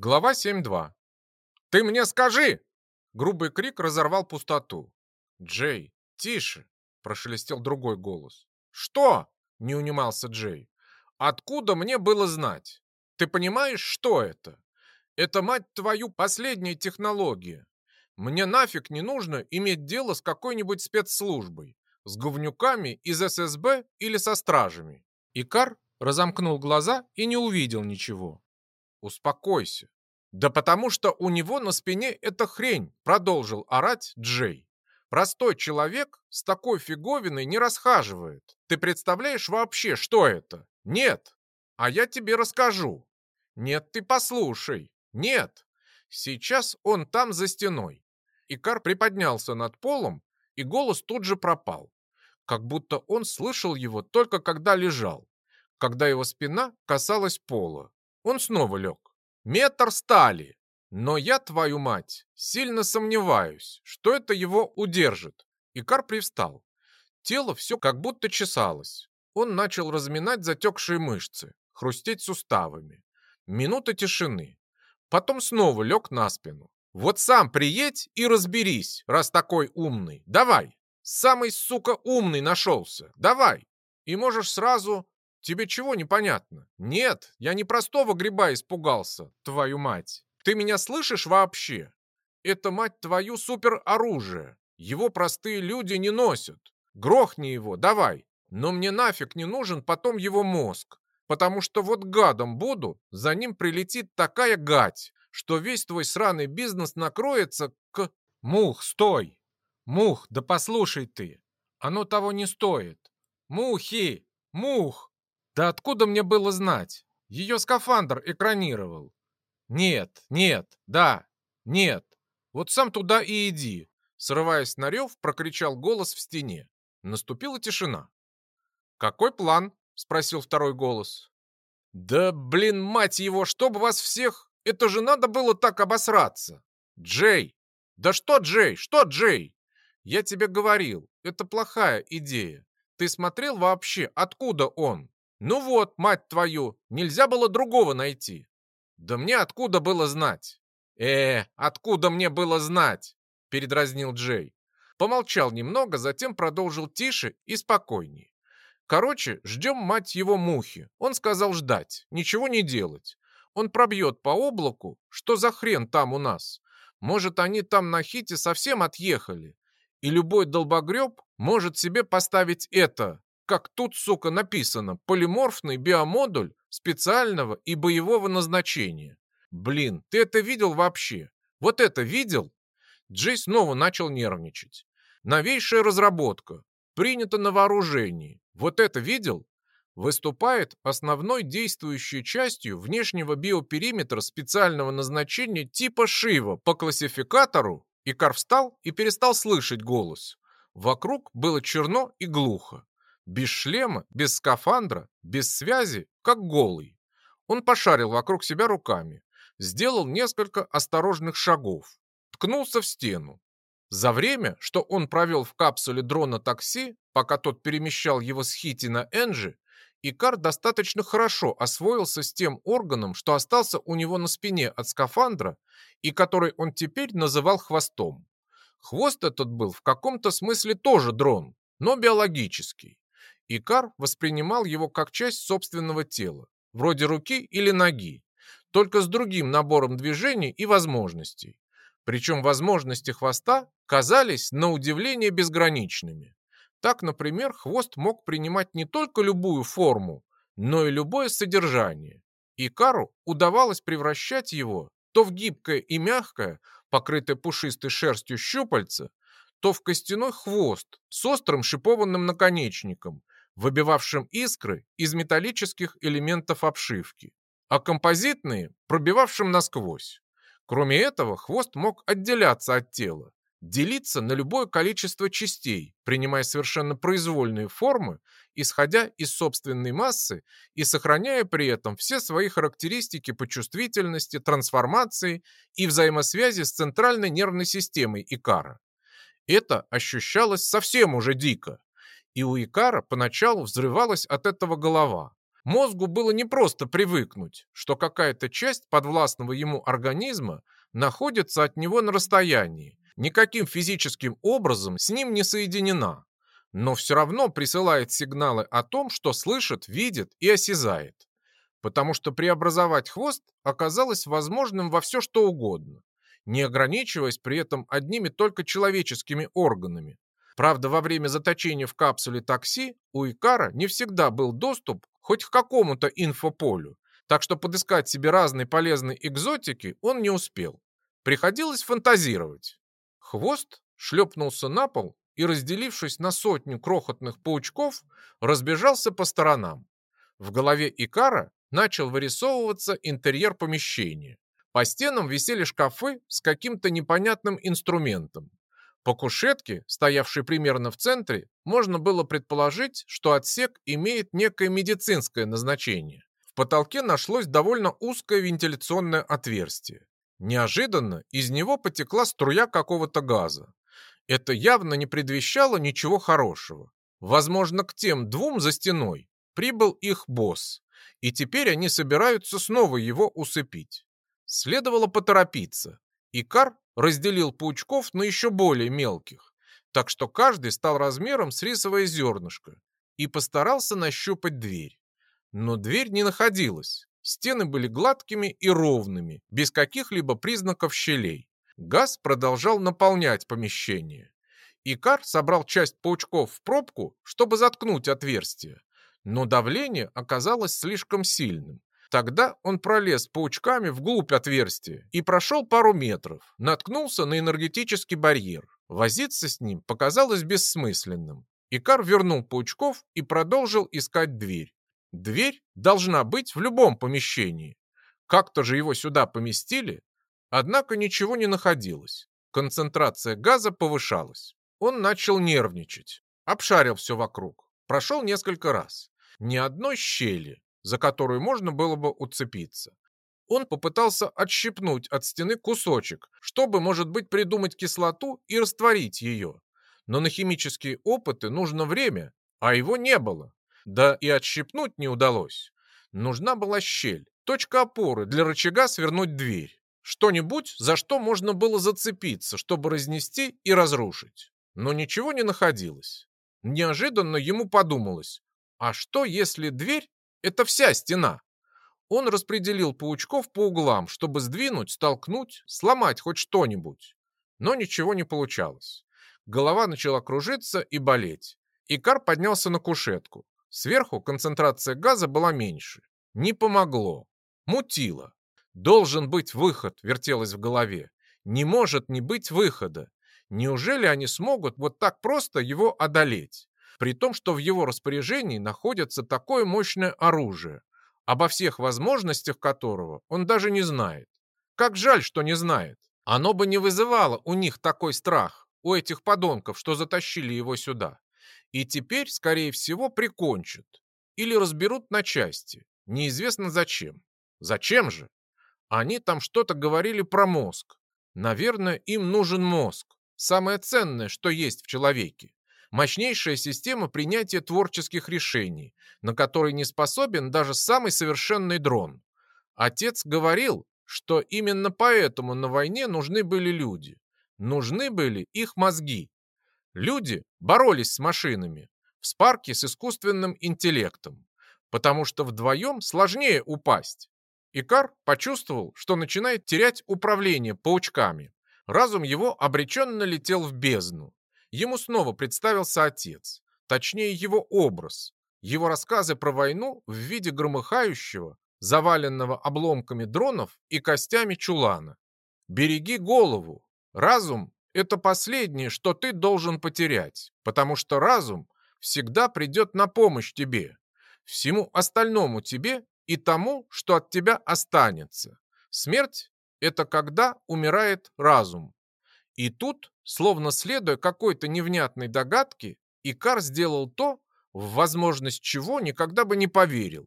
Глава 7.2. «Ты мне скажи!» Грубый крик разорвал пустоту. «Джей, тише!» – прошелестел другой голос. «Что?» – не унимался Джей. «Откуда мне было знать? Ты понимаешь, что это? Это, мать твою, последняя технология. Мне нафиг не нужно иметь дело с какой-нибудь спецслужбой, с говнюками из ССБ или со стражами». Икар разомкнул глаза и не увидел ничего. «Успокойся». «Да потому что у него на спине эта хрень», — продолжил орать Джей. «Простой человек с такой фиговиной не расхаживает. Ты представляешь вообще, что это? Нет. А я тебе расскажу. Нет, ты послушай. Нет. Сейчас он там за стеной». Икар приподнялся над полом, и голос тут же пропал. Как будто он слышал его только когда лежал, когда его спина касалась пола. Он снова лег. Метр стали. Но я, твою мать, сильно сомневаюсь, что это его удержит. Икар привстал. Тело все как будто чесалось. Он начал разминать затекшие мышцы, хрустеть суставами. Минута тишины. Потом снова лег на спину. Вот сам приедь и разберись, раз такой умный. Давай. Самый, сука, умный нашелся. Давай. И можешь сразу Тебе чего непонятно? Нет, я не простого гриба испугался, твою мать. Ты меня слышишь вообще? Это, мать твою, супероружие. Его простые люди не носят. Грохни его, давай. Но мне нафиг не нужен потом его мозг. Потому что вот гадом буду, за ним прилетит такая гать, что весь твой сраный бизнес накроется к... Мух, стой! Мух, да послушай ты. Оно того не стоит. Мухи! Мух! Да откуда мне было знать? Ее скафандр экранировал. Нет, нет, да, нет. Вот сам туда и иди. Срываясь на рев, прокричал голос в стене. Наступила тишина. «Какой план?» — спросил второй голос. «Да, блин, мать его, чтобы вас всех... Это же надо было так обосраться!» «Джей! Да что Джей? Что Джей?» «Я тебе говорил, это плохая идея. Ты смотрел вообще, откуда он?» Ну вот, мать твою, нельзя было другого найти. Да мне откуда было знать? Э, откуда мне было знать? Передразнил Джей. Помолчал немного, затем продолжил тише и спокойней. Короче, ждем, мать его, мухи. Он сказал ждать, ничего не делать. Он пробьет по облаку, что за хрен там у нас. Может, они там на хите совсем отъехали. И любой долбогреб может себе поставить это, как тут, сука, написано, полиморфный биомодуль специального и боевого назначения. Блин, ты это видел вообще? Вот это видел? Джей снова начал нервничать. Новейшая разработка. Принято на вооружении. Вот это видел? Выступает основной действующей частью внешнего биопериметра специального назначения типа Шива по классификатору. Икар встал и перестал слышать голос. Вокруг было черно и глухо. Без шлема, без скафандра, без связи, как голый. Он пошарил вокруг себя руками, сделал несколько осторожных шагов, ткнулся в стену. За время, что он провел в капсуле дрона-такси, пока тот перемещал его с Хити на Энджи, Икар достаточно хорошо освоился с тем органом, что остался у него на спине от скафандра и который он теперь называл хвостом. Хвост этот был в каком-то смысле тоже дрон, но биологический. Икар воспринимал его как часть собственного тела, вроде руки или ноги, только с другим набором движений и возможностей. Причем возможности хвоста казались на удивление безграничными. Так, например, хвост мог принимать не только любую форму, но и любое содержание. Икару удавалось превращать его то в гибкое и мягкое, покрытое пушистой шерстью щупальце, то в костяной хвост с острым шипованным наконечником, выбивавшим искры из металлических элементов обшивки, а композитные пробивавшим насквозь. Кроме этого, хвост мог отделяться от тела, делиться на любое количество частей, принимая совершенно произвольные формы, исходя из собственной массы и сохраняя при этом все свои характеристики по чувствительности, трансформации и взаимосвязи с центральной нервной системой Икара. Это ощущалось совсем уже дико, и у Икара поначалу взрывалась от этого голова. Мозгу было непросто привыкнуть, что какая-то часть подвластного ему организма находится от него на расстоянии, никаким физическим образом с ним не соединена, но все равно присылает сигналы о том, что слышит, видит и осязает. Потому что преобразовать хвост оказалось возможным во все что угодно, не ограничиваясь при этом одними только человеческими органами. Правда, во время заточения в капсуле такси у Икара не всегда был доступ хоть к какому-то инфополю, так что подыскать себе разные полезные экзотики он не успел. Приходилось фантазировать. Хвост шлепнулся на пол и, разделившись на сотню крохотных паучков, разбежался по сторонам. В голове Икара начал вырисовываться интерьер помещения. По стенам висели шкафы с каким-то непонятным инструментом. По кушетке, стоявшей примерно в центре, можно было предположить, что отсек имеет некое медицинское назначение. В потолке нашлось довольно узкое вентиляционное отверстие. Неожиданно из него потекла струя какого-то газа. Это явно не предвещало ничего хорошего. Возможно, к тем двум за стеной прибыл их босс, и теперь они собираются снова его усыпить. Следовало поторопиться. Икар разделил паучков на еще более мелких, так что каждый стал размером с рисовое зернышко и постарался нащупать дверь. Но дверь не находилась. Стены были гладкими и ровными, без каких-либо признаков щелей. Газ продолжал наполнять помещение. Икар собрал часть паучков в пробку, чтобы заткнуть отверстие, но давление оказалось слишком сильным. Тогда он пролез паучками вглубь отверстия и прошел пару метров, наткнулся на энергетический барьер. Возиться с ним показалось бессмысленным. Икар вернул паучков и продолжил искать дверь. Дверь должна быть в любом помещении. Как-то же его сюда поместили. Однако ничего не находилось. Концентрация газа повышалась. Он начал нервничать. Обшарил все вокруг. Прошел несколько раз. Ни одной щели, за которую можно было бы уцепиться. Он попытался отщипнуть от стены кусочек, чтобы, может быть, придумать кислоту и растворить ее. Но на химические опыты нужно время, а его не было. Да и отщипнуть не удалось. Нужна была щель, точка опоры для рычага свернуть дверь. Что-нибудь, за что можно было зацепиться, чтобы разнести и разрушить. Но ничего не находилось. Неожиданно ему подумалось, а что если дверь это вся стена. Он распределил паучков по углам, чтобы сдвинуть, столкнуть, сломать хоть что-нибудь. Но ничего не получалось. Голова начала кружиться и болеть. Икар поднялся на кушетку. Сверху концентрация газа была меньше. Не помогло. Мутило. Должен быть выход, вертелось в голове. Не может не быть выхода. Неужели они смогут вот так просто его одолеть? При том, что в его распоряжении находится такое мощное оружие, обо всех возможностях которого он даже не знает. Как жаль, что не знает. Оно бы не вызывало у них такой страх, у этих подонков, что затащили его сюда. И теперь, скорее всего, прикончат. Или разберут на части. Неизвестно зачем. Зачем же? Они там что-то говорили про мозг. Наверное, им нужен мозг. Самое ценное, что есть в человеке мощнейшая система принятия творческих решений, на которой не способен даже самый совершенный дрон. Отец говорил, что именно поэтому на войне нужны были люди. Нужны были их мозги. Люди боролись с машинами, в спарке с искусственным интеллектом, потому что вдвоем сложнее упасть. Икар почувствовал, что начинает терять управление паучками. Разум его обреченно летел в бездну. Ему снова представился отец, точнее его образ, его рассказы про войну в виде громыхающего, заваленного обломками дронов и костями чулана. Береги голову. Разум – это последнее, что ты должен потерять, потому что разум всегда придет на помощь тебе, всему остальному тебе и тому, что от тебя останется. Смерть – это когда умирает разум. И тут Словно следуя какой-то невнятной догадке, Икар сделал то, в возможность чего никогда бы не поверил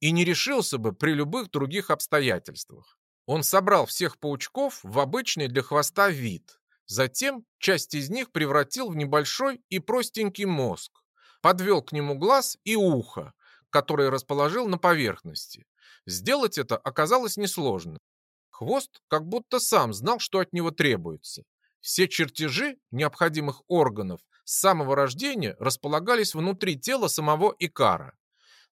и не решился бы при любых других обстоятельствах. Он собрал всех паучков в обычный для хвоста вид. Затем часть из них превратил в небольшой и простенький мозг. Подвел к нему глаз и ухо, который расположил на поверхности. Сделать это оказалось несложно. Хвост как будто сам знал, что от него требуется. Все чертежи необходимых органов с самого рождения располагались внутри тела самого Икара.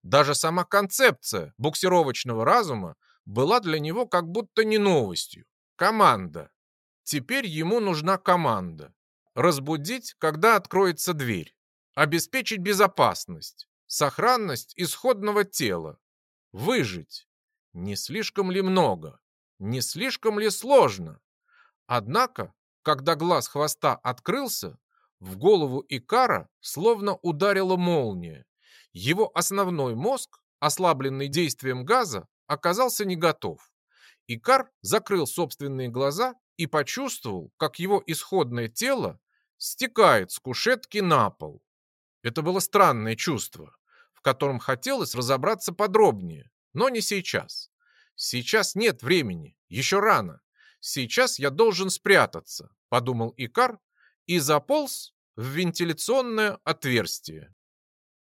Даже сама концепция буксировочного разума была для него как будто не новостью. Команда. Теперь ему нужна команда. Разбудить, когда откроется дверь. Обеспечить безопасность. Сохранность исходного тела. Выжить. Не слишком ли много? Не слишком ли сложно? Однако, когда глаз хвоста открылся, в голову Икара словно ударила молния. Его основной мозг, ослабленный действием газа, оказался не готов. Икар закрыл собственные глаза и почувствовал, как его исходное тело стекает с кушетки на пол. Это было странное чувство, в котором хотелось разобраться подробнее, но не сейчас. Сейчас нет времени, еще рано. Сейчас я должен спрятаться, подумал Икар и заполз в вентиляционное отверстие.